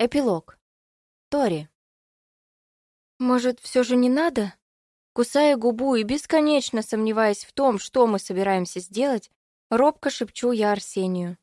Эпилог. Тори. Может, все же не надо? Кусая губу и бесконечно сомневаясь в том, что мы собираемся сделать, робко шепчу я Арсению.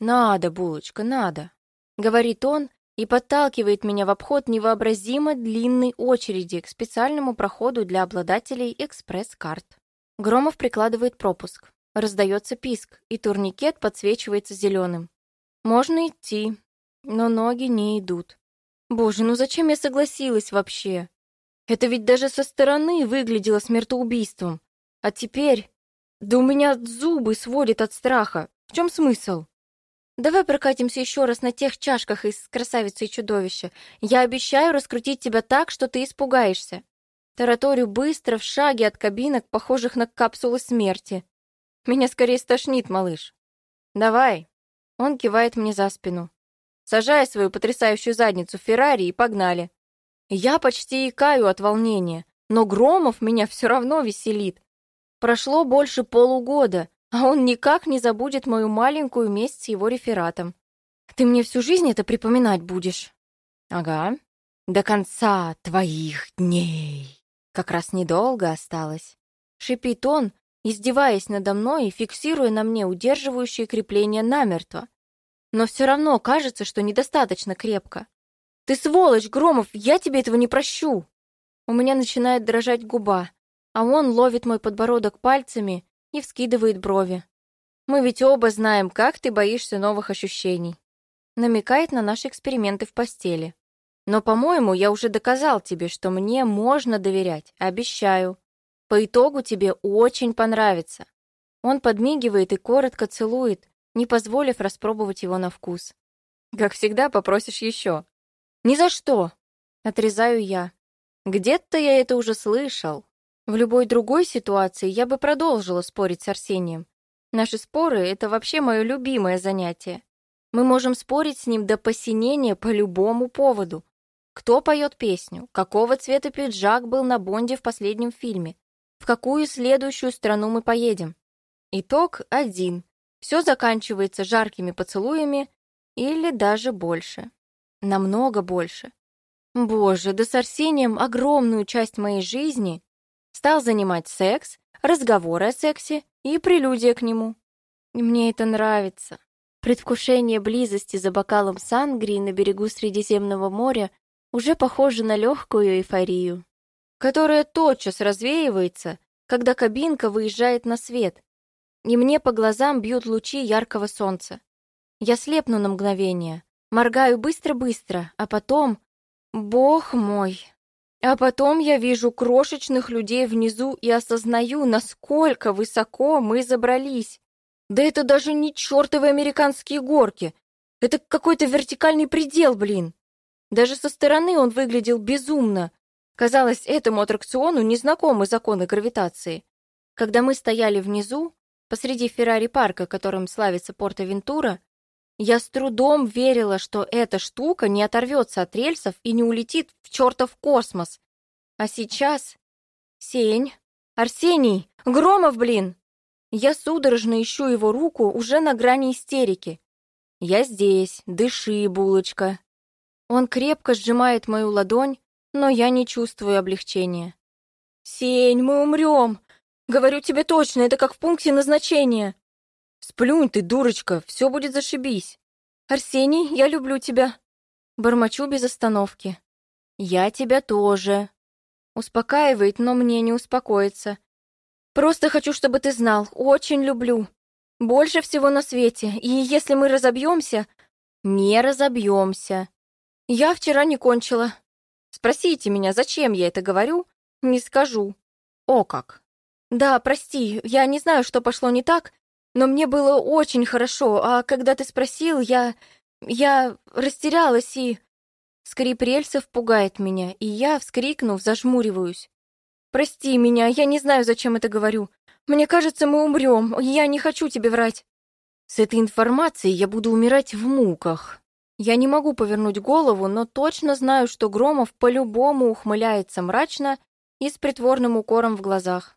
«Надо, булочка, надо», — говорит он и подталкивает меня в обход невообразимо длинной очереди к специальному проходу для обладателей экспресс-карт. Громов прикладывает пропуск. Раздается писк, и турникет подсвечивается зеленым. Можно идти, но ноги не идут. Боже, ну зачем я согласилась вообще? Это ведь даже со стороны выглядело смертоубийством. А теперь... Да у меня зубы сводит от страха. В чем смысл? Давай прокатимся еще раз на тех чашках из «Красавицы и чудовища». Я обещаю раскрутить тебя так, что ты испугаешься. Тараторю быстро в шаге от кабинок, похожих на капсулы смерти. Меня скорее стошнит, малыш. Давай. Он кивает мне за спину. Сажай свою потрясающую задницу в Феррари и погнали. Я почти икаю от волнения, но Громов меня все равно веселит. Прошло больше полугода, а он никак не забудет мою маленькую месть с его рефератом. Ты мне всю жизнь это припоминать будешь? Ага. До конца твоих дней. Как раз недолго осталось. Шипит он, издеваясь надо мной и фиксируя на мне удерживающие крепления намертво но все равно кажется, что недостаточно крепко. «Ты сволочь, Громов, я тебе этого не прощу!» У меня начинает дрожать губа, а он ловит мой подбородок пальцами и вскидывает брови. «Мы ведь оба знаем, как ты боишься новых ощущений». Намекает на наши эксперименты в постели. «Но, по-моему, я уже доказал тебе, что мне можно доверять, обещаю. По итогу тебе очень понравится». Он подмигивает и коротко целует, не позволив распробовать его на вкус. «Как всегда, попросишь еще». «Ни за что!» — отрезаю я. «Где-то я это уже слышал. В любой другой ситуации я бы продолжила спорить с Арсением. Наши споры — это вообще мое любимое занятие. Мы можем спорить с ним до посинения по любому поводу. Кто поет песню? Какого цвета пиджак был на Бонде в последнем фильме? В какую следующую страну мы поедем? Итог один. Все заканчивается жаркими поцелуями или даже больше. Намного больше. Боже, да с Арсением огромную часть моей жизни стал занимать секс, разговоры о сексе и прелюдия к нему. Мне это нравится. Предвкушение близости за бокалом сангрии на берегу Средиземного моря уже похоже на легкую эйфорию, которая тотчас развеивается, когда кабинка выезжает на свет, и мне по глазам бьют лучи яркого солнца. Я слепну на мгновение, моргаю быстро-быстро, а потом... Бог мой! А потом я вижу крошечных людей внизу и осознаю, насколько высоко мы забрались. Да это даже не чертовы американские горки. Это какой-то вертикальный предел, блин. Даже со стороны он выглядел безумно. Казалось, этому аттракциону незнакомы законы гравитации. Когда мы стояли внизу, посреди Феррари-парка, которым славится Порто-Вентура, я с трудом верила, что эта штука не оторвется от рельсов и не улетит в чертов космос. А сейчас... Сень, Арсений, Громов, блин! Я судорожно ищу его руку уже на грани истерики. Я здесь, дыши, булочка. Он крепко сжимает мою ладонь, но я не чувствую облегчения. «Сень, мы умрем! Говорю тебе точно, это как в пункте назначения. Сплюнь ты, дурочка, все будет зашибись. Арсений, я люблю тебя. Бормочу без остановки. Я тебя тоже. Успокаивает, но мне не успокоится. Просто хочу, чтобы ты знал, очень люблю. Больше всего на свете, и если мы разобьемся... Не разобьемся. Я вчера не кончила. Спросите меня, зачем я это говорю? Не скажу. О как! «Да, прости, я не знаю, что пошло не так, но мне было очень хорошо, а когда ты спросил, я... я растерялась и...» Скрип рельсов пугает меня, и я, вскрикнув, зажмуриваюсь. «Прости меня, я не знаю, зачем это говорю. Мне кажется, мы умрем, я не хочу тебе врать». С этой информацией я буду умирать в муках. Я не могу повернуть голову, но точно знаю, что Громов по-любому ухмыляется мрачно и с притворным укором в глазах.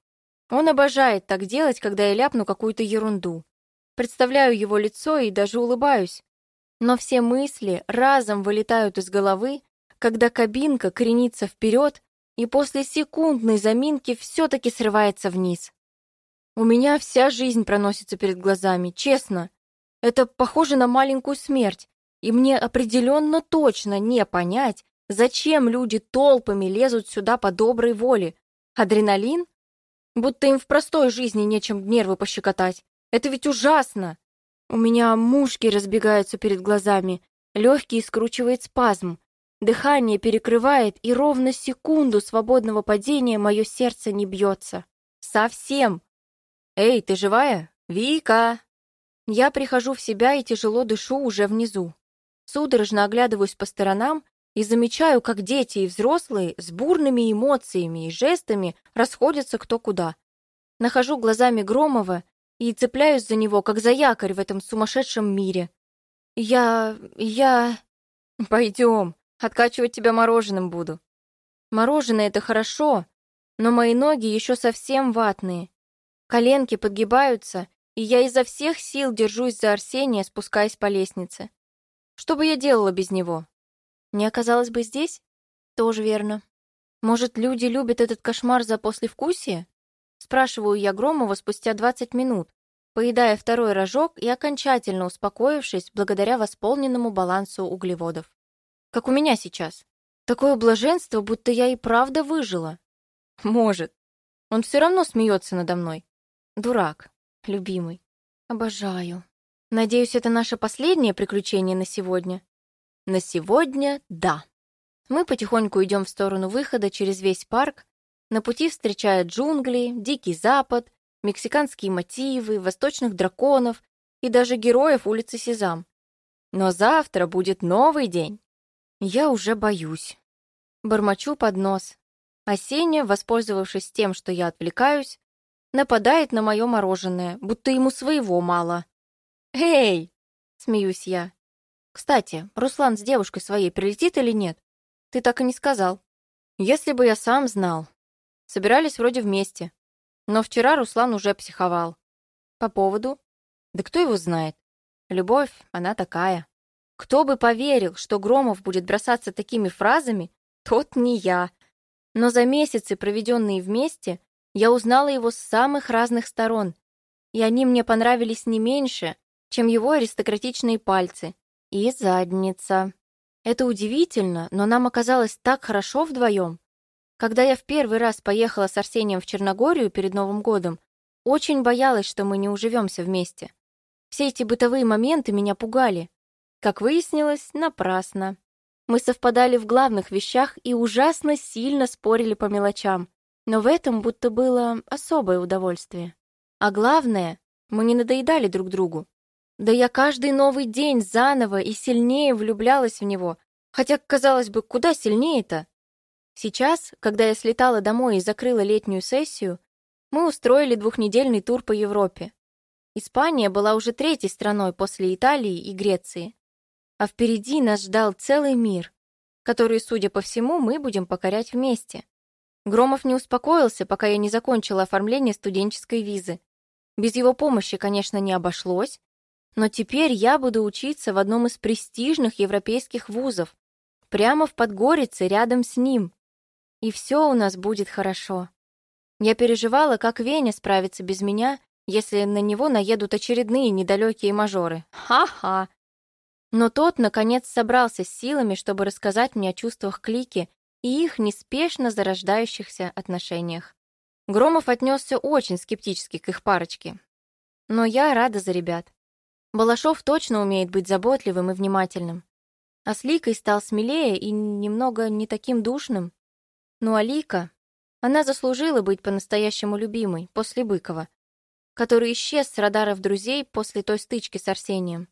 Он обожает так делать, когда я ляпну какую-то ерунду. Представляю его лицо и даже улыбаюсь. Но все мысли разом вылетают из головы, когда кабинка кренится вперед и после секундной заминки все-таки срывается вниз. У меня вся жизнь проносится перед глазами, честно. Это похоже на маленькую смерть, и мне определенно точно не понять, зачем люди толпами лезут сюда по доброй воле. Адреналин? Будто им в простой жизни нечем нервы пощекотать. Это ведь ужасно. У меня мушки разбегаются перед глазами, легкий скручивает спазм. Дыхание перекрывает, и ровно секунду свободного падения мое сердце не бьется. Совсем. «Эй, ты живая? Вика!» Я прихожу в себя и тяжело дышу уже внизу. Судорожно оглядываюсь по сторонам и замечаю, как дети и взрослые с бурными эмоциями и жестами расходятся кто куда. Нахожу глазами Громова и цепляюсь за него, как за якорь в этом сумасшедшем мире. Я... я... Пойдем, откачивать тебя мороженым буду. Мороженое — это хорошо, но мои ноги еще совсем ватные. Коленки подгибаются, и я изо всех сил держусь за Арсения, спускаясь по лестнице. Что бы я делала без него? Не оказалось бы здесь? Тоже верно. Может, люди любят этот кошмар за послевкусие? Спрашиваю я Громова спустя 20 минут, поедая второй рожок и окончательно успокоившись благодаря восполненному балансу углеводов. Как у меня сейчас. Такое блаженство, будто я и правда выжила. Может. Он все равно смеется надо мной. Дурак, любимый. Обожаю. Надеюсь, это наше последнее приключение на сегодня. На сегодня — да. Мы потихоньку идем в сторону выхода через весь парк, на пути встречая джунгли, дикий запад, мексиканские мотивы, восточных драконов и даже героев улицы Сезам. Но завтра будет новый день. Я уже боюсь. Бормочу под нос. А воспользовавшись тем, что я отвлекаюсь, нападает на мое мороженое, будто ему своего мало. «Эй!» — смеюсь я. «Кстати, Руслан с девушкой своей прилетит или нет? Ты так и не сказал. Если бы я сам знал, Собирались вроде вместе. Но вчера Руслан уже психовал. По поводу? Да кто его знает? Любовь, она такая. Кто бы поверил, что Громов будет бросаться такими фразами, тот не я. Но за месяцы, проведенные вместе, я узнала его с самых разных сторон, и они мне понравились не меньше, чем его аристократичные пальцы и задница. Это удивительно, но нам оказалось так хорошо вдвоем. Когда я в первый раз поехала с Арсением в Черногорию перед Новым годом, очень боялась, что мы не уживемся вместе. Все эти бытовые моменты меня пугали. Как выяснилось, напрасно. Мы совпадали в главных вещах и ужасно сильно спорили по мелочам. Но в этом будто было особое удовольствие. А главное, мы не надоедали друг другу. Да я каждый новый день заново и сильнее влюблялась в него. Хотя, казалось бы, куда сильнее-то? Сейчас, когда я слетала домой и закрыла летнюю сессию, мы устроили двухнедельный тур по Европе. Испания была уже третьей страной после Италии и Греции. А впереди нас ждал целый мир, который, судя по всему, мы будем покорять вместе. Громов не успокоился, пока я не закончила оформление студенческой визы. Без его помощи, конечно, не обошлось, но теперь я буду учиться в одном из престижных европейских вузов, прямо в Подгорице, рядом с ним и все у нас будет хорошо. Я переживала, как Веня справится без меня, если на него наедут очередные недалекие мажоры. Ха-ха! Но тот, наконец, собрался с силами, чтобы рассказать мне о чувствах Клики и их неспешно зарождающихся отношениях. Громов отнесся очень скептически к их парочке. Но я рада за ребят. Балашов точно умеет быть заботливым и внимательным. А с Ликой стал смелее и немного не таким душным. Ну а Лика, она заслужила быть по-настоящему любимой после Быкова, который исчез с радаров друзей после той стычки с Арсением.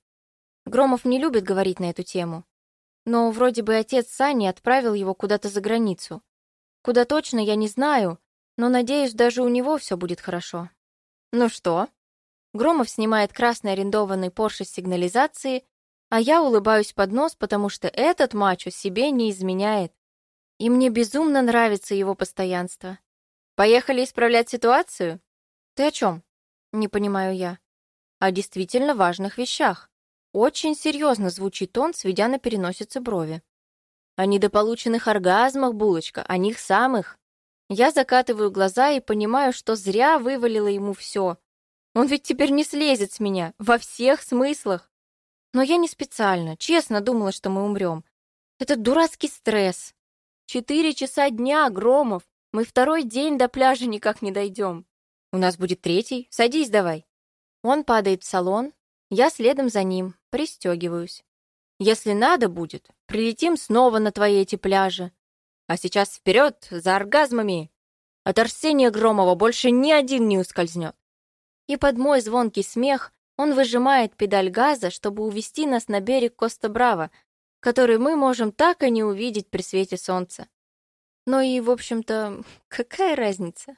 Громов не любит говорить на эту тему. Но вроде бы отец Сани отправил его куда-то за границу. Куда точно, я не знаю, но надеюсь, даже у него все будет хорошо. Ну что? Громов снимает красный арендованный Порше с сигнализации, а я улыбаюсь под нос, потому что этот мачо себе не изменяет. И мне безумно нравится его постоянство. Поехали исправлять ситуацию? Ты о чем? Не понимаю я. О действительно важных вещах. Очень серьезно звучит он, сведя на переносице брови. О недополученных оргазмах, булочка, о них самых. Я закатываю глаза и понимаю, что зря вывалила ему все. Он ведь теперь не слезет с меня, во всех смыслах. Но я не специально, честно думала, что мы умрем. Это дурацкий стресс. Четыре часа дня, Громов. Мы второй день до пляжа никак не дойдем. У нас будет третий. Садись давай. Он падает в салон. Я следом за ним. Пристегиваюсь. Если надо будет, прилетим снова на твои эти пляжи. А сейчас вперед, за оргазмами! От Арсения Громова больше ни один не ускользнет. И под мой звонкий смех он выжимает педаль газа, чтобы увести нас на берег Коста-Браво, который мы можем так и не увидеть при свете солнца. Но и, в общем-то, какая разница?